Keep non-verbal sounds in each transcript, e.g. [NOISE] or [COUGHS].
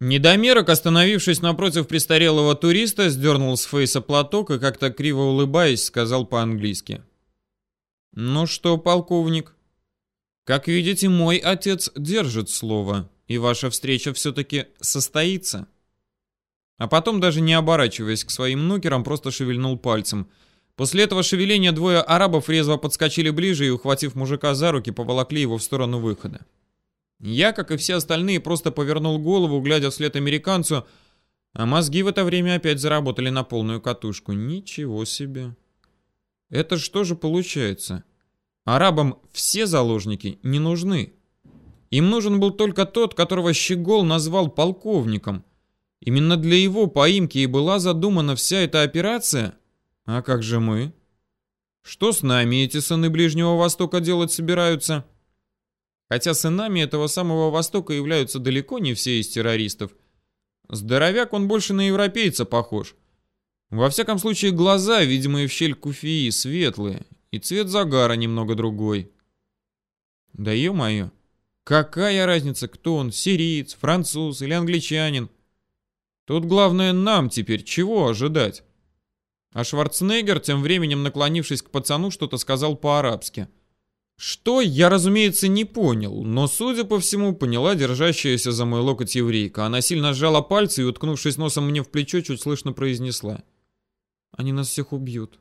Недомерок, остановившись напротив престарелого туриста, сдернул с фейса платок и, как-то криво улыбаясь, сказал по-английски. «Ну что, полковник, как видите, мой отец держит слово, и ваша встреча все-таки состоится». А потом, даже не оборачиваясь к своим нукерам, просто шевельнул пальцем. После этого шевеления двое арабов резво подскочили ближе и, ухватив мужика за руки, поволокли его в сторону выхода. Я, как и все остальные, просто повернул голову, глядя вслед американцу, а мозги в это время опять заработали на полную катушку. Ничего себе. Это что же получается? Арабам все заложники не нужны. Им нужен был только тот, которого Щегол назвал полковником. Именно для его поимки и была задумана вся эта операция? А как же мы? Что с нами эти сыны Ближнего Востока делать собираются? Хотя сынами этого самого Востока являются далеко не все из террористов. Здоровяк он больше на европейца похож. Во всяком случае, глаза, видимые в щель куфии, светлые, и цвет загара немного другой. Да ё-моё, какая разница, кто он, сириец, француз или англичанин? Тут главное нам теперь чего ожидать? А Шварценеггер, тем временем наклонившись к пацану, что-то сказал по-арабски. Что, я, разумеется, не понял, но, судя по всему, поняла держащаяся за мой локоть еврейка. Она сильно сжала пальцы и, уткнувшись носом мне в плечо, чуть слышно произнесла. «Они нас всех убьют».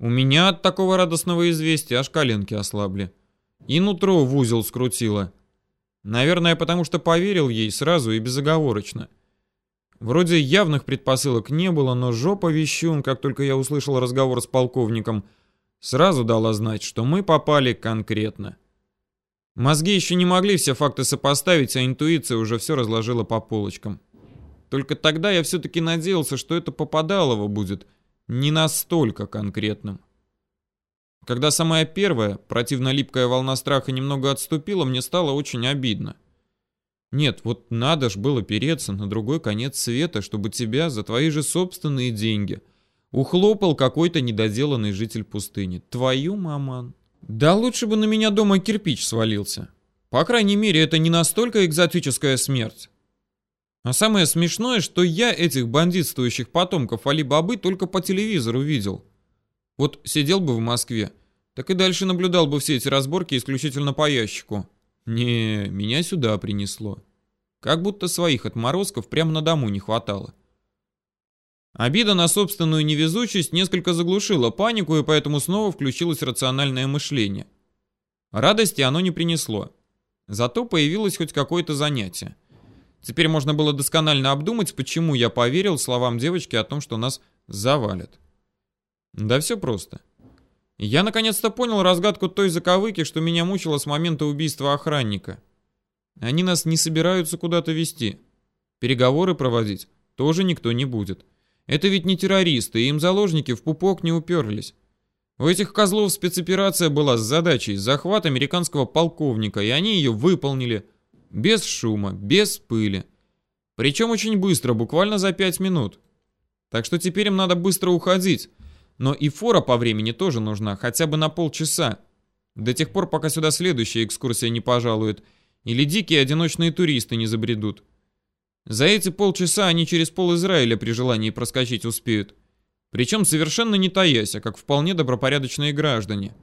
У меня от такого радостного известия аж коленки ослабли. И нутро в узел скрутило. Наверное, потому что поверил ей сразу и безоговорочно. Вроде явных предпосылок не было, но жопа вещун, как только я услышал разговор с полковником – сразу дала знать, что мы попали конкретно. Мозги еще не могли все факты сопоставить, а интуиция уже все разложила по полочкам. Только тогда я все-таки надеялся, что это попадалово будет не настолько конкретным. Когда самая первая, противно липкая волна страха немного отступила, мне стало очень обидно. Нет, вот надо ж было переться на другой конец света, чтобы тебя за твои же собственные деньги – Ухлопал какой-то недоделанный житель пустыни. Твою маман. Да лучше бы на меня дома кирпич свалился. По крайней мере, это не настолько экзотическая смерть. А самое смешное, что я этих бандитствующих потомков Али-Бабы только по телевизору видел. Вот сидел бы в Москве, так и дальше наблюдал бы все эти разборки исключительно по ящику. Не, меня сюда принесло. Как будто своих отморозков прямо на дому не хватало. Обида на собственную невезучесть несколько заглушила панику, и поэтому снова включилось рациональное мышление. Радости оно не принесло. Зато появилось хоть какое-то занятие. Теперь можно было досконально обдумать, почему я поверил словам девочки о том, что нас завалят. Да все просто. Я наконец-то понял разгадку той заковыки, что меня мучило с момента убийства охранника. Они нас не собираются куда-то вести. Переговоры проводить тоже никто не будет. Это ведь не террористы, им заложники в пупок не уперлись. У этих козлов спецоперация была с задачей захват американского полковника, и они ее выполнили. Без шума, без пыли. Причем очень быстро, буквально за пять минут. Так что теперь им надо быстро уходить. Но и фора по времени тоже нужна, хотя бы на полчаса. До тех пор, пока сюда следующая экскурсия не пожалует. Или дикие одиночные туристы не забредут. За эти полчаса они через пол Израиля при желании проскочить успеют. Причем совершенно не таясь, а как вполне добропорядочные граждане.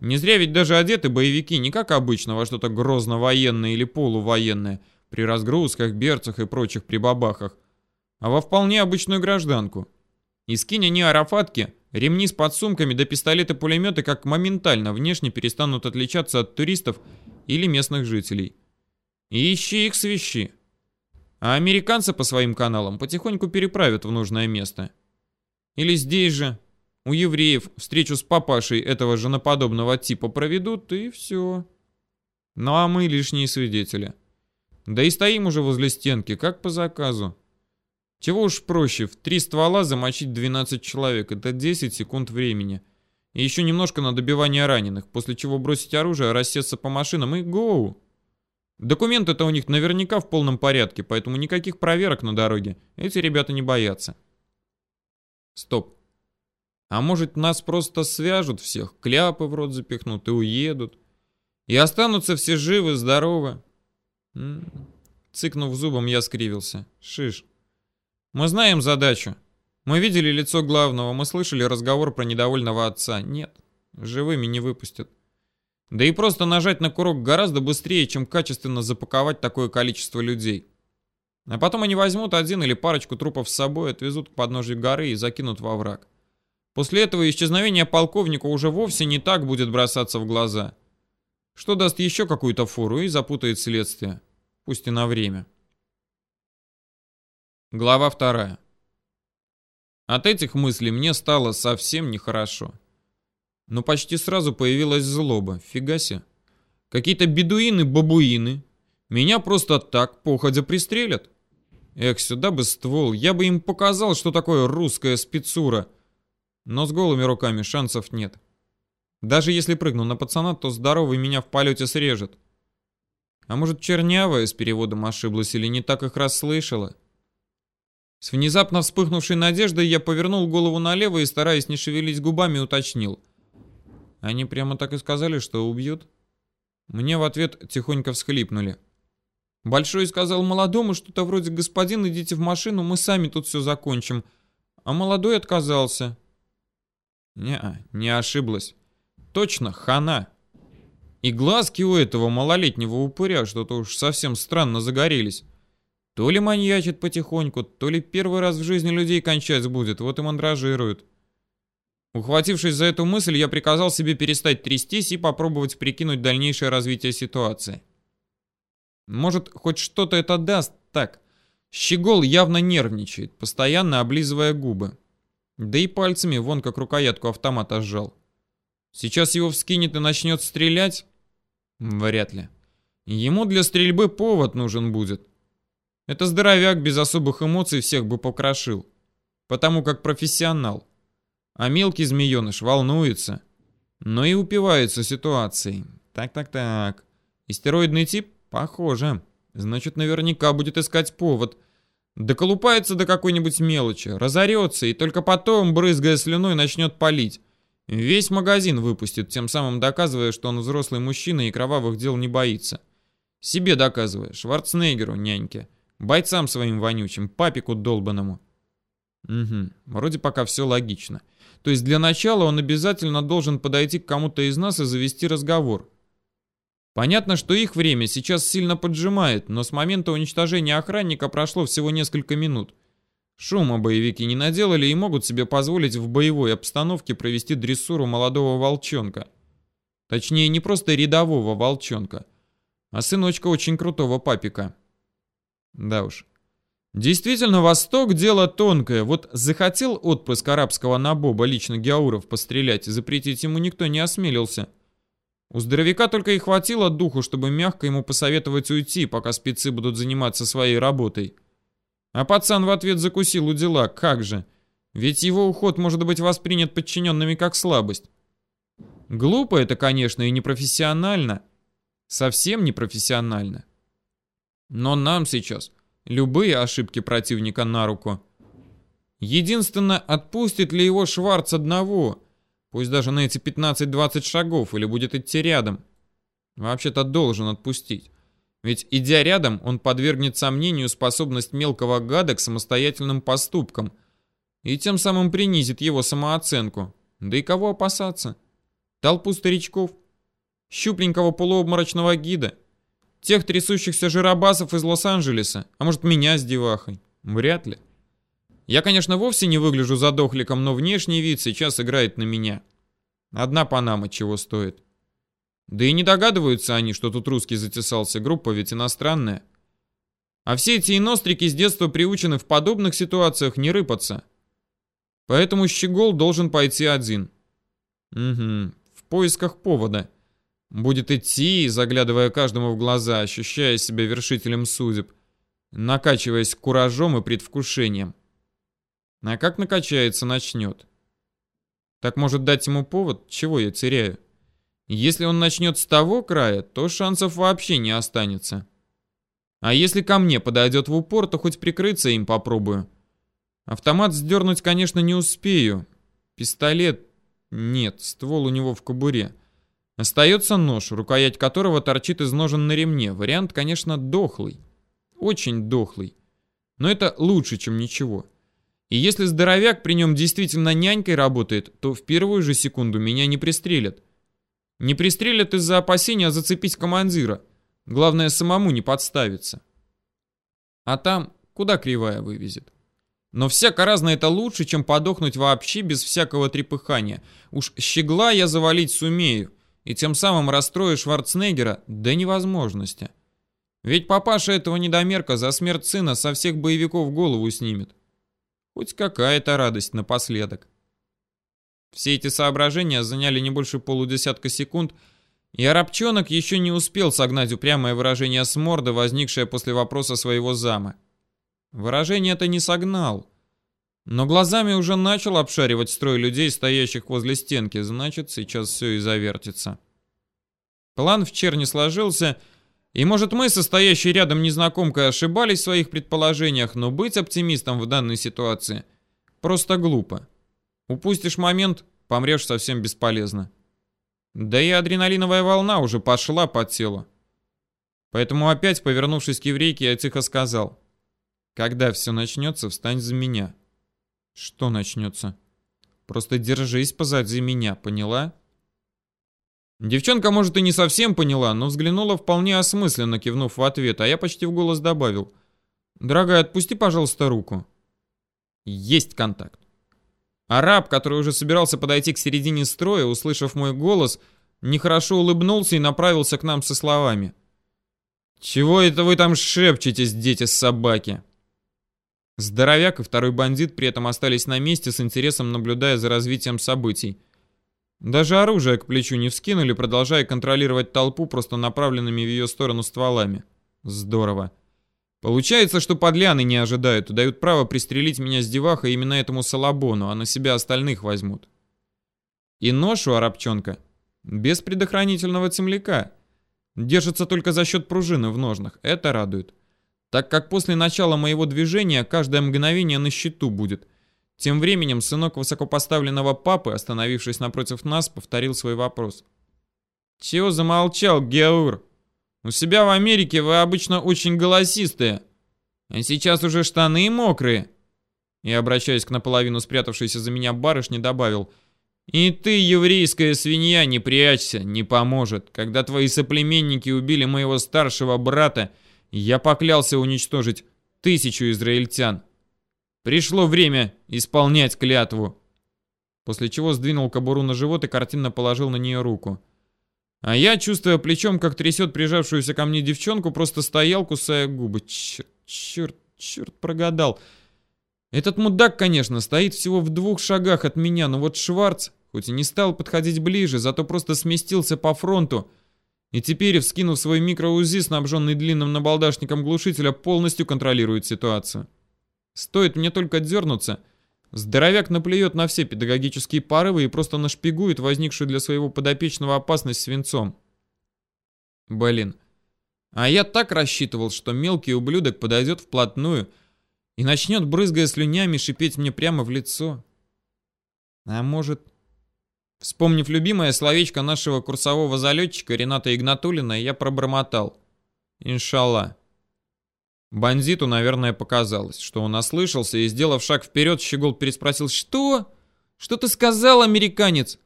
Не зря ведь даже одеты боевики не как обычно во что-то грозно-военное или полувоенное, при разгрузках, берцах и прочих прибабахах, а во вполне обычную гражданку. И скинь они арафатки, ремни с подсумками да пистолеты-пулеметы как моментально внешне перестанут отличаться от туристов или местных жителей. И ищи их свищи а американцы по своим каналам потихоньку переправят в нужное место. Или здесь же, у евреев, встречу с папашей этого женоподобного типа проведут, и все. Ну а мы лишние свидетели. Да и стоим уже возле стенки, как по заказу. Чего уж проще, в три ствола замочить 12 человек, это 10 секунд времени. И еще немножко на добивание раненых, после чего бросить оружие, рассеться по машинам и гоу. Документы-то у них наверняка в полном порядке, поэтому никаких проверок на дороге эти ребята не боятся. Стоп. А может нас просто свяжут всех, кляпы в рот запихнут и уедут? И останутся все живы, здоровы? Цыкнув зубом, я скривился. Шиш. Мы знаем задачу. Мы видели лицо главного, мы слышали разговор про недовольного отца. Нет, живыми не выпустят. Да и просто нажать на курок гораздо быстрее, чем качественно запаковать такое количество людей. А потом они возьмут один или парочку трупов с собой, отвезут к подножию горы и закинут во враг. После этого исчезновение полковника уже вовсе не так будет бросаться в глаза. Что даст еще какую-то фору и запутает следствие. Пусть и на время. Глава вторая. От этих мыслей мне стало совсем нехорошо. Но почти сразу появилась злоба. Фига себе. Какие-то бедуины-бабуины. Меня просто так походя пристрелят. Эх, сюда бы ствол. Я бы им показал, что такое русская спецура. Но с голыми руками шансов нет. Даже если прыгну на пацана, то здоровый меня в полете срежет. А может, чернявая с переводом ошиблась или не так их расслышала? С внезапно вспыхнувшей надеждой я повернул голову налево и, стараясь не шевелить губами, уточнил. Они прямо так и сказали, что убьют? Мне в ответ тихонько всхлипнули. Большой сказал молодому что-то вроде «Господин, идите в машину, мы сами тут все закончим». А молодой отказался. Не, не ошиблась. Точно, хана. И глазки у этого малолетнего упыря что-то уж совсем странно загорелись. То ли маньячит потихоньку, то ли первый раз в жизни людей кончать будет, вот и мандражируют. Ухватившись за эту мысль, я приказал себе перестать трястись и попробовать прикинуть дальнейшее развитие ситуации. Может, хоть что-то это даст? Так, Щегол явно нервничает, постоянно облизывая губы. Да и пальцами вон как рукоятку автомата сжал. Сейчас его вскинет и начнет стрелять? Вряд ли. Ему для стрельбы повод нужен будет. Это здоровяк без особых эмоций всех бы покрошил. Потому как профессионал. А мелкий змееныш волнуется. Но и упивается ситуацией. Так-так-так. Истероидный тип? Похоже. Значит, наверняка будет искать повод. Доколупается до какой-нибудь мелочи, разорется и только потом, брызгая слюной, начнет палить. Весь магазин выпустит, тем самым доказывая, что он взрослый мужчина и кровавых дел не боится. Себе доказывая, Шварценеггеру, няньке, бойцам своим вонючим, папику долбаному. Угу, вроде пока все логично. То есть для начала он обязательно должен подойти к кому-то из нас и завести разговор. Понятно, что их время сейчас сильно поджимает, но с момента уничтожения охранника прошло всего несколько минут. Шума боевики не наделали и могут себе позволить в боевой обстановке провести дрессуру молодого волчонка. Точнее, не просто рядового волчонка, а сыночка очень крутого папика. Да уж. Действительно, Восток — дело тонкое. Вот захотел отпрыск арабского набоба лично Геауров пострелять, запретить ему никто не осмелился. У здоровяка только и хватило духу, чтобы мягко ему посоветовать уйти, пока спецы будут заниматься своей работой. А пацан в ответ закусил у дела, как же. Ведь его уход может быть воспринят подчиненными как слабость. Глупо это, конечно, и непрофессионально. Совсем непрофессионально. Но нам сейчас любые ошибки противника на руку. Единственное, отпустит ли его Шварц одного, пусть даже на эти 15-20 шагов, или будет идти рядом. Вообще-то должен отпустить. Ведь идя рядом, он подвергнет сомнению способность мелкого гада к самостоятельным поступкам и тем самым принизит его самооценку. Да и кого опасаться? Толпу старичков? Щупленького полуобморочного гида? Тех трясущихся жиробасов из Лос-Анджелеса? А может, меня с девахой? Вряд ли. Я, конечно, вовсе не выгляжу задохликом, но внешний вид сейчас играет на меня. Одна панама чего стоит. Да и не догадываются они, что тут русский затесался, группа ведь иностранная. А все эти инострики с детства приучены в подобных ситуациях не рыпаться. Поэтому Щегол должен пойти один. Угу, в поисках повода. Будет идти, заглядывая каждому в глаза, ощущая себя вершителем судеб, накачиваясь куражом и предвкушением. А как накачается, начнет. Так может дать ему повод? Чего я теряю? Если он начнет с того края, то шансов вообще не останется. А если ко мне подойдет в упор, то хоть прикрыться им попробую. Автомат сдернуть, конечно, не успею. Пистолет... Нет, ствол у него в кобуре. Остается нож, рукоять которого торчит из ножен на ремне. Вариант, конечно, дохлый. очень дохлый. Но это лучше, чем ничего. И если здоровяк при нем действительно нянькой работает, то в первую же секунду меня не пристрелят. Не пристрелят из-за опасения зацепить командира. Главное, самому не подставиться. А там куда кривая вывезет. Но всяко разно это лучше, чем подохнуть вообще без всякого трепыхания. Уж щегла я завалить сумею, и тем самым расстрою Шварценеггера до невозможности. Ведь папаша этого недомерка за смерть сына со всех боевиков голову снимет. Хоть какая-то радость напоследок. Все эти соображения заняли не больше полудесятка секунд, и Арабчонок еще не успел согнать упрямое выражение с морды, возникшее после вопроса своего зама. Выражение это не согнал, но глазами уже начал обшаривать строй людей, стоящих возле стенки, значит, сейчас все и завертится. План в черне сложился, и, может, мы, состоящие рядом незнакомкой, ошибались в своих предположениях, но быть оптимистом в данной ситуации просто глупо. Упустишь момент, помрешь совсем бесполезно. Да и адреналиновая волна уже пошла по телу. Поэтому опять, повернувшись к еврейке, я тихо сказал. «Когда все начнется, встань за меня». «Что начнется?» «Просто держись позади меня, поняла?» Девчонка, может, и не совсем поняла, но взглянула вполне осмысленно, кивнув в ответ, а я почти в голос добавил. «Дорогая, отпусти, пожалуйста, руку». Есть контакт. Араб, который уже собирался подойти к середине строя, услышав мой голос, нехорошо улыбнулся и направился к нам со словами. «Чего это вы там шепчетесь, дети собаки?» Здоровяк и второй бандит при этом остались на месте с интересом наблюдая за развитием событий. Даже оружие к плечу не вскинули, продолжая контролировать толпу просто направленными в ее сторону стволами. Здорово. Получается, что подляны не ожидают и дают право пристрелить меня с деваха именно этому салабону, а на себя остальных возьмут. И нож у арабчонка без предохранительного темляка. Держится только за счет пружины в ножнах. Это радует. Так как после начала моего движения каждое мгновение на счету будет. Тем временем сынок высокопоставленного папы, остановившись напротив нас, повторил свой вопрос. «Чего замолчал, Геур? У себя в Америке вы обычно очень голосистые, а сейчас уже штаны мокрые». И, обращаясь к наполовину спрятавшейся за меня барышне, добавил «И ты, еврейская свинья, не прячься, не поможет. Когда твои соплеменники убили моего старшего брата, я поклялся уничтожить тысячу израильтян. Пришло время исполнять клятву. После чего сдвинул кобуру на живот и картинно положил на нее руку. А я, чувствуя плечом, как трясет прижавшуюся ко мне девчонку, просто стоял, кусая губы. Черт, черт, черт, прогадал. Этот мудак, конечно, стоит всего в двух шагах от меня, но вот Шварц, хоть и не стал подходить ближе, зато просто сместился по фронту, и теперь, вскинув свой микроузи, снабженный длинным набалдашником глушителя, полностью контролирует ситуацию. Стоит мне только дернуться, здоровяк наплюет на все педагогические порывы и просто нашпигует возникшую для своего подопечного опасность свинцом. Блин. А я так рассчитывал, что мелкий ублюдок подойдет вплотную и начнет, брызгая слюнями, шипеть мне прямо в лицо. А может... Вспомнив любимое словечко нашего курсового залетчика Рената Игнатулина, я пробормотал. Иншаллах. Бандиту, наверное, показалось, что он ослышался и, сделав шаг вперед, Щегол переспросил «Что? Что ты сказал, американец?»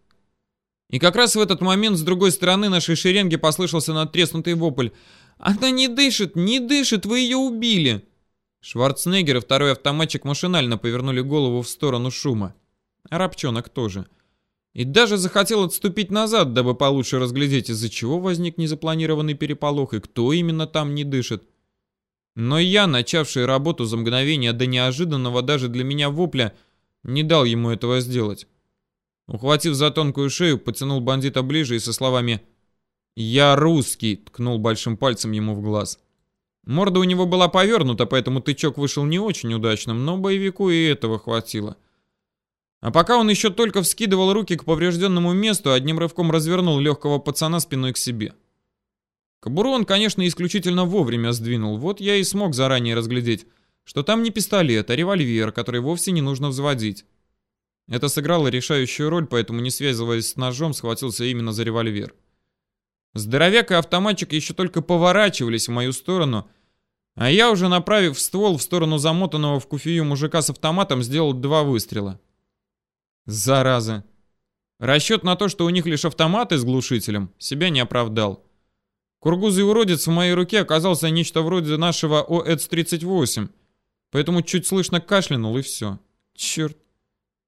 И как раз в этот момент с другой стороны нашей шеренги послышался надтреснутый вопль «Она не дышит, не дышит, вы ее убили!» Шварценеггер и второй автоматчик машинально повернули голову в сторону шума. Арабчонок тоже. И даже захотел отступить назад, дабы получше разглядеть, из-за чего возник незапланированный переполох и кто именно там не дышит. Но я, начавший работу за мгновение до неожиданного даже для меня вопля, не дал ему этого сделать. Ухватив за тонкую шею, потянул бандита ближе и со словами «Я русский!» ткнул большим пальцем ему в глаз. Морда у него была повернута, поэтому тычок вышел не очень удачным, но боевику и этого хватило. А пока он еще только вскидывал руки к поврежденному месту, одним рывком развернул легкого пацана спиной к себе. Кобуру он, конечно, исключительно вовремя сдвинул. Вот я и смог заранее разглядеть, что там не пистолет, а револьвер, который вовсе не нужно взводить. Это сыграло решающую роль, поэтому, не связываясь с ножом, схватился именно за револьвер. Здоровяк и автоматчик еще только поворачивались в мою сторону, А я уже, направив ствол в сторону замотанного в куфию мужика с автоматом, сделал два выстрела. Зараза. Расчет на то, что у них лишь автоматы с глушителем, себя не оправдал. Кургузый уродец в моей руке оказался нечто вроде нашего ОЭЦ-38, поэтому чуть слышно кашлянул и все. Черт.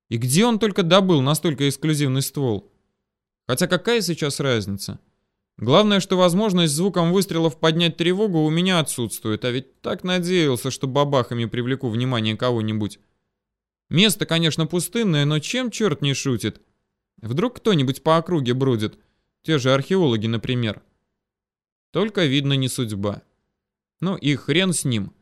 И где он только добыл настолько эксклюзивный ствол? Хотя какая сейчас разница? Главное, что возможность звуком выстрелов поднять тревогу у меня отсутствует, а ведь так надеялся, что бабахами привлеку внимание кого-нибудь. Место, конечно, пустынное, но чем черт не шутит? Вдруг кто-нибудь по округе бродит? Те же археологи, например. Только, видно, не судьба. Ну и хрен с ним.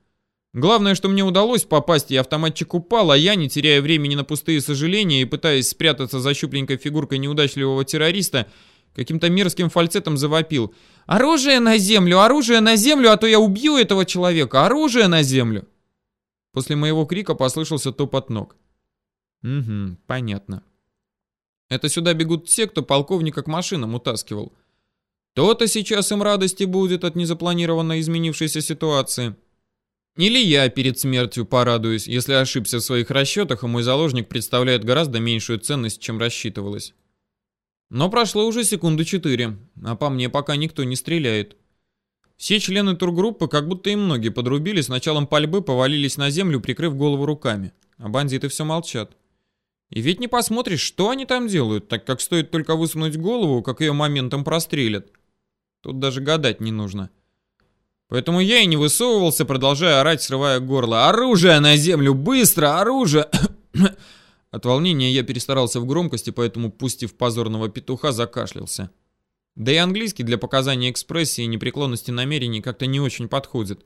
Главное, что мне удалось попасть, и автоматчик упал, а я, не теряя времени на пустые сожаления и пытаясь спрятаться за щупленькой фигуркой неудачливого террориста, каким-то мерзким фальцетом завопил. «Оружие на землю! Оружие на землю, а то я убью этого человека! Оружие на землю!» После моего крика послышался топот ног. «Угу, понятно. Это сюда бегут те, кто полковника к машинам утаскивал. То-то сейчас им радости будет от незапланированно изменившейся ситуации». Или я перед смертью порадуюсь, если ошибся в своих расчетах, и мой заложник представляет гораздо меньшую ценность, чем рассчитывалось. Но прошло уже секунды четыре, а по мне пока никто не стреляет. Все члены тургруппы, как будто и многие подрубили, с началом пальбы повалились на землю, прикрыв голову руками. А бандиты все молчат. И ведь не посмотришь, что они там делают, так как стоит только высунуть голову, как ее моментом прострелят. Тут даже гадать не нужно. Поэтому я и не высовывался, продолжая орать, срывая горло. «Оружие на землю! Быстро! Оружие!» [COUGHS] От волнения я перестарался в громкости, поэтому, пустив позорного петуха, закашлялся. Да и английский для показания экспрессии и непреклонности намерений как-то не очень подходит.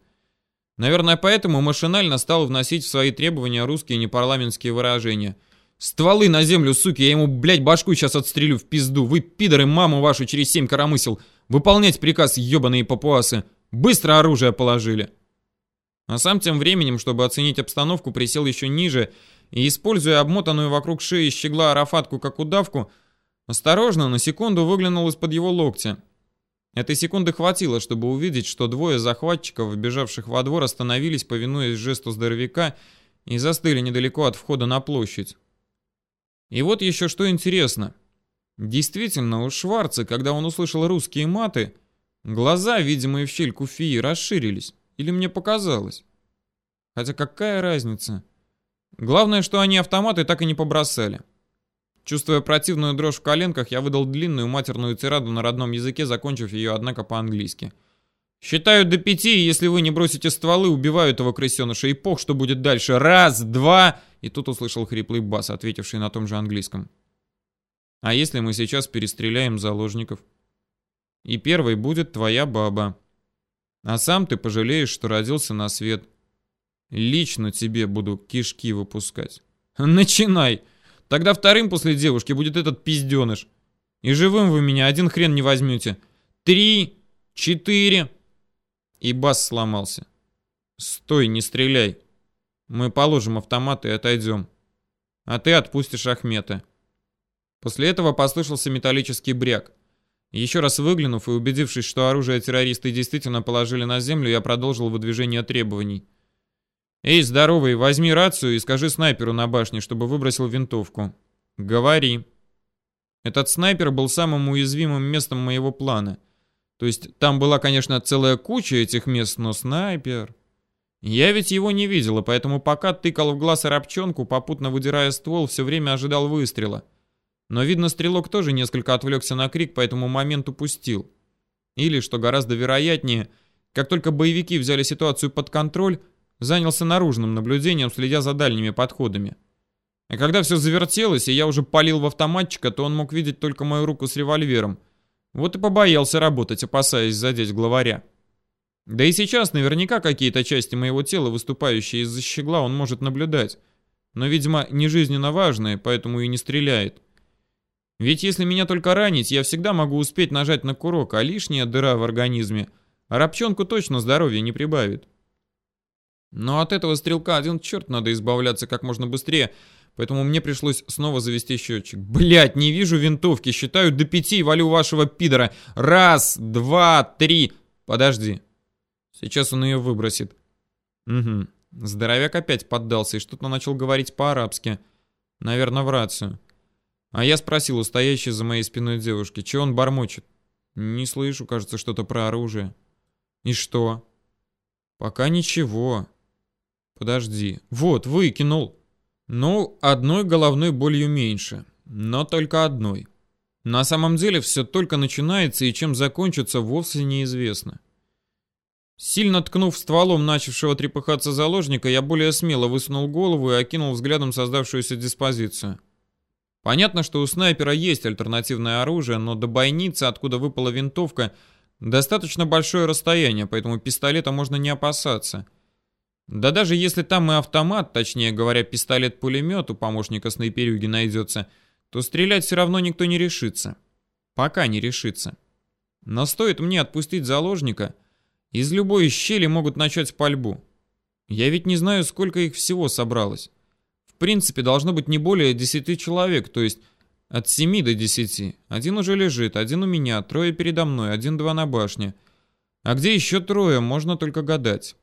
Наверное, поэтому машинально стал вносить в свои требования русские непарламентские выражения. «Стволы на землю, суки, я ему, блядь, башку сейчас отстрелю в пизду! Вы, пидоры, маму вашу через семь коромысел! Выполнять приказ, ебаные папуасы!» Быстро оружие положили. А сам тем временем, чтобы оценить обстановку, присел еще ниже и, используя обмотанную вокруг шеи щегла арафатку как удавку, осторожно на секунду выглянул из-под его локтя. Этой секунды хватило, чтобы увидеть, что двое захватчиков, вбежавших во двор, остановились, повинуясь жесту здоровяка, и застыли недалеко от входа на площадь. И вот еще что интересно. Действительно, у Шварца, когда он услышал русские маты, Глаза, видимые в щель куфии, расширились. Или мне показалось? Хотя какая разница? Главное, что они автоматы так и не побросали. Чувствуя противную дрожь в коленках, я выдал длинную матерную тираду на родном языке, закончив ее, однако, по-английски. «Считаю до пяти, и если вы не бросите стволы, убиваю этого крысеныша, и пох, что будет дальше. Раз, два...» И тут услышал хриплый бас, ответивший на том же английском. «А если мы сейчас перестреляем заложников?» И первой будет твоя баба. А сам ты пожалеешь, что родился на свет. Лично тебе буду кишки выпускать. Начинай. Тогда вторым после девушки будет этот пизденыш. И живым вы меня один хрен не возьмете. Три, четыре. И бас сломался. Стой, не стреляй. Мы положим автомат и отойдем. А ты отпустишь Ахмета. После этого послышался металлический бряк. Еще раз выглянув и убедившись, что оружие террористы действительно положили на землю, я продолжил выдвижение требований. «Эй, здоровый, возьми рацию и скажи снайперу на башне, чтобы выбросил винтовку». «Говори». Этот снайпер был самым уязвимым местом моего плана. То есть там была, конечно, целая куча этих мест, но снайпер... Я ведь его не видел, поэтому пока тыкал в глаз арабчонку, попутно выдирая ствол, все время ожидал выстрела. Но, видно, стрелок тоже несколько отвлекся на крик, поэтому момент упустил. Или, что гораздо вероятнее, как только боевики взяли ситуацию под контроль, занялся наружным наблюдением, следя за дальними подходами. А когда все завертелось, и я уже палил в автоматчика, то он мог видеть только мою руку с револьвером. Вот и побоялся работать, опасаясь задеть главаря. Да и сейчас наверняка какие-то части моего тела, выступающие из-за щегла, он может наблюдать. Но, видимо, не жизненно важные, поэтому и не стреляет. Ведь если меня только ранить, я всегда могу успеть нажать на курок, а лишняя дыра в организме рабчонку точно здоровья не прибавит. Но от этого стрелка один черт надо избавляться как можно быстрее, поэтому мне пришлось снова завести счетчик. Блять, не вижу винтовки, считаю до пяти и валю вашего пидора. Раз, два, три. Подожди. Сейчас он ее выбросит. Угу. Здоровяк опять поддался и что-то начал говорить по-арабски. Наверное, в рацию. А я спросил у стоящей за моей спиной девушки, что он бормочет. Не слышу, кажется, что-то про оружие. И что? Пока ничего. Подожди. Вот, выкинул. Ну, одной головной болью меньше. Но только одной. На самом деле все только начинается и чем закончится вовсе неизвестно. Сильно ткнув стволом начавшего трепыхаться заложника, я более смело высунул голову и окинул взглядом создавшуюся диспозицию. Понятно, что у снайпера есть альтернативное оружие, но до бойницы, откуда выпала винтовка, достаточно большое расстояние, поэтому пистолета можно не опасаться. Да даже если там и автомат, точнее говоря, пистолет-пулемет у помощника снайперюги найдется, то стрелять все равно никто не решится. Пока не решится. Но стоит мне отпустить заложника, из любой щели могут начать пальбу. Я ведь не знаю, сколько их всего собралось принципе, должно быть не более 10 человек, то есть от 7 до 10. Один уже лежит, один у меня, трое передо мной, один-два на башне. А где еще трое, можно только гадать.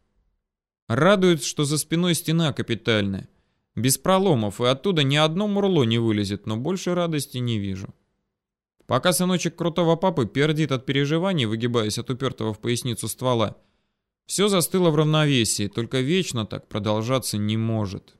Радует, что за спиной стена капитальная. Без проломов, и оттуда ни одно мурло не вылезет, но больше радости не вижу. Пока сыночек крутого папы пердит от переживаний, выгибаясь от упертого в поясницу ствола, все застыло в равновесии, только вечно так продолжаться не может.